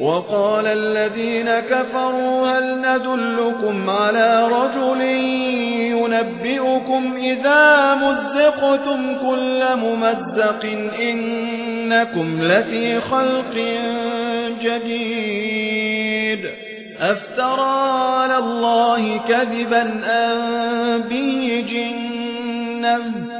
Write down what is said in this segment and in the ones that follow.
وقال الذين كفروا هل ندلكم على رجل ينبئكم إذا مزقتم كل ممزق إنكم لفي خلق جديد أفترى على الله كذبا أم به جنة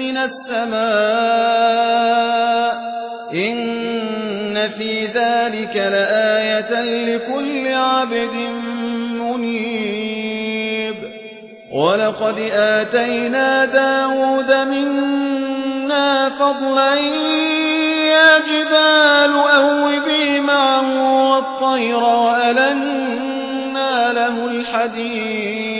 من السماء إن في ذلك لآية لكل عبد منيب. ولقد آتينا داود منا فضلا يا جبال أوبي معه والطير وألنا له الحديد.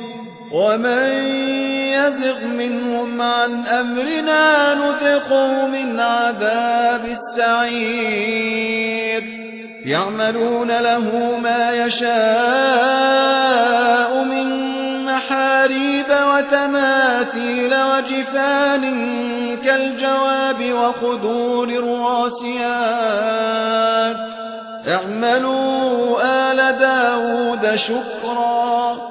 ومن يزغ منهم عن أمرنا نذقه من عذاب السعير. يعملون له ما يشاء من محاريب وتماثيل وجفان كالجواب وخدور الراسيات. اعملوا آل داود شكرا.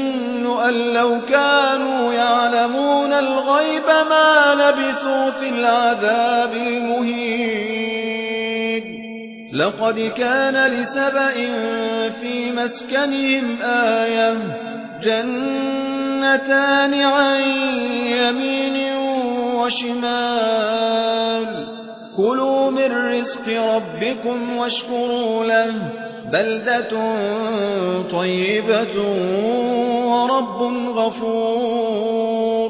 أن لو كانوا يعلمون الغيب ما لبثوا في العذاب المهين. لقد كان لسبأ في مسكنهم آية جنتان عن يمين وشمال. كلوا من رزق ربكم واشكروا له. بلدة طيبة ورب غفور.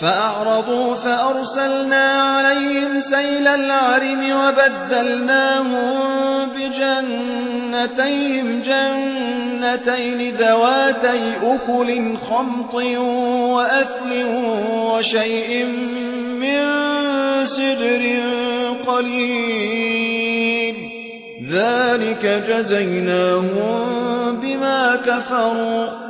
فأعرضوا فأرسلنا عليهم سيل العرم وبدلناهم بجنتيهم. جنتين ذواتي أكل خمط وأثل وشيء من سدر قليل. ذلك جزيناهم بما كفروا.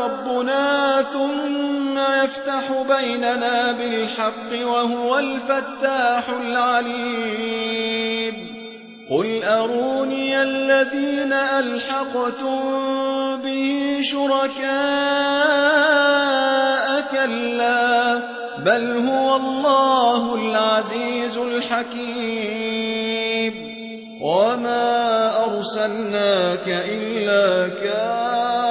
بيننا بالحق وهو الفتاح العليم. قل أروني الذين ألحقتم به شركاء كلا بل هو الله العزيز الحكيم. وما أرسلناك إلا كافة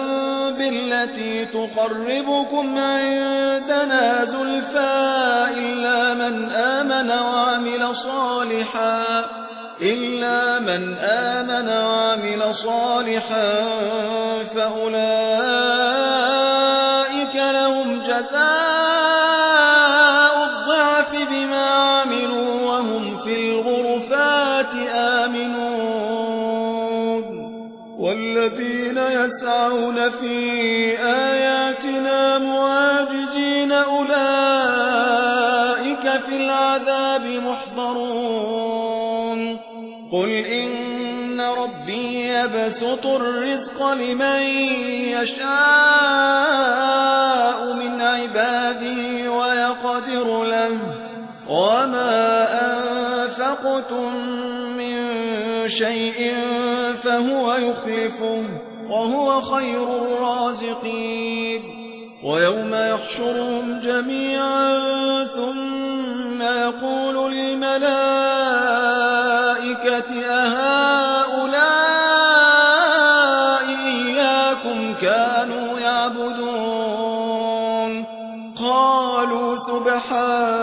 بالتي تقربكم عندنا زلفى إلا من آمن وعمل صالحا إلا من آمن وعمل صالحا فأولئك لهم جزاء الضعف بما عملوا وهم في الغرفات آمنون. والذين يسعون في إن ربي يبسط الرزق لمن يشاء من عباده ويقدر له وما أنفقتم من شيء فهو يخلفه وهو خير الرازقين ويوم يحشرهم جميعا ثم يقول للملائكة أهؤلاء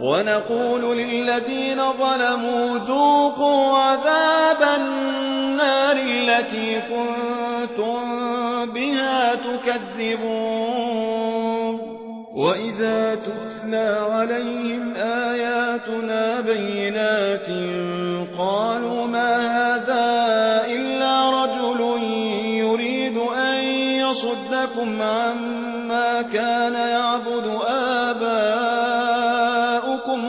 ونقول للذين ظلموا ذوقوا عذاب النار التي كنتم بها تكذبون. وإذا تتلى عليهم آياتنا بينات قالوا ما هذا إلا رجل يريد أن يصدكم عما كان يعبد آباؤكم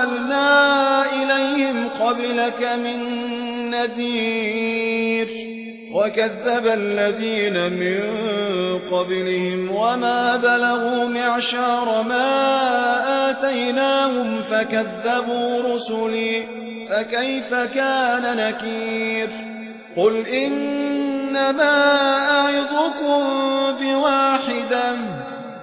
أرسلنا إليهم قبلك من نذير وكذب الذين من قبلهم وما بلغوا معشار ما آتيناهم فكذبوا رسلي فكيف كان نكير قل إنما أعظكم بواحدة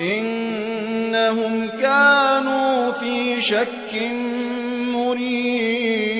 إنهم كانوا في شك مريد